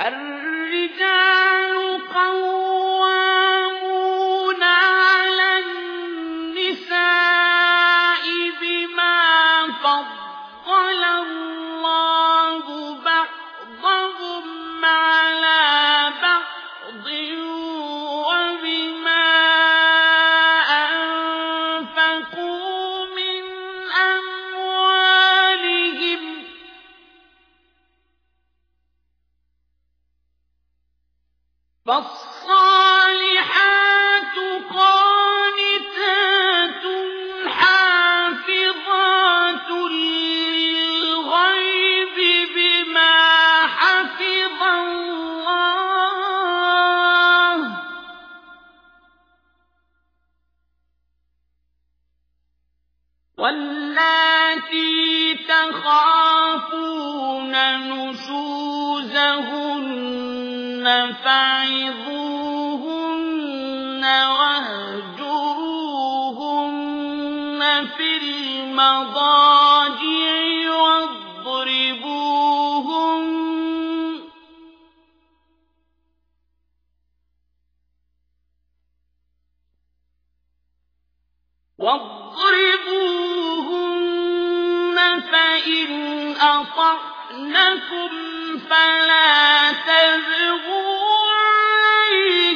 الرجال واللاتي تخافون نشوزهن فعظوهن واهجروهن في المضاجع واضربوهن واضربوهن فإن أطعنكم فلا تبغوا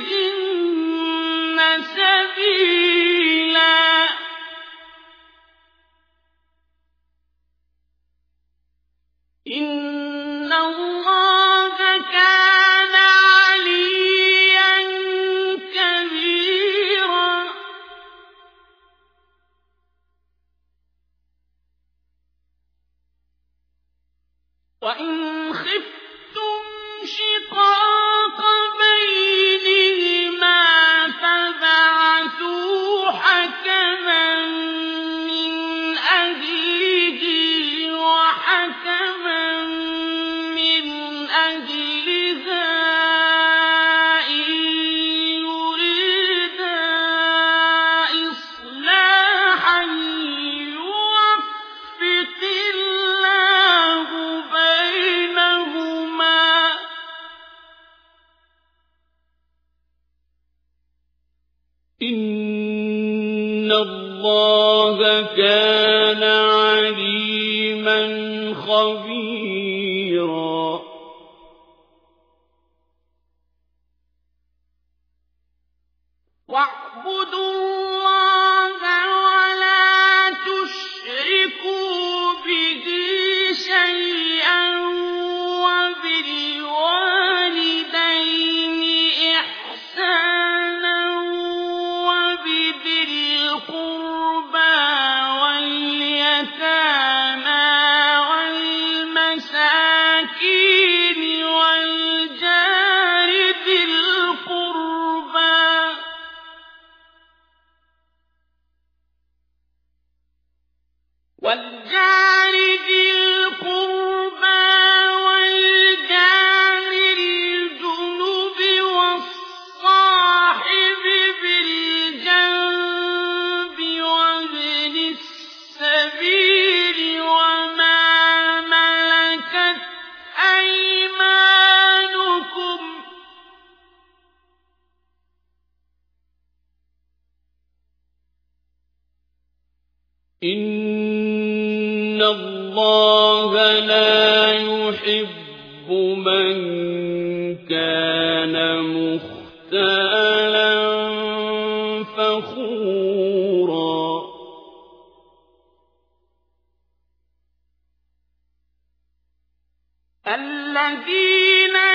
عليهن سبيلا إن الله كان عليما خبيرا. وبذي القربى واليتامى إن الله لا يحب من كان مختالا فخورا الذين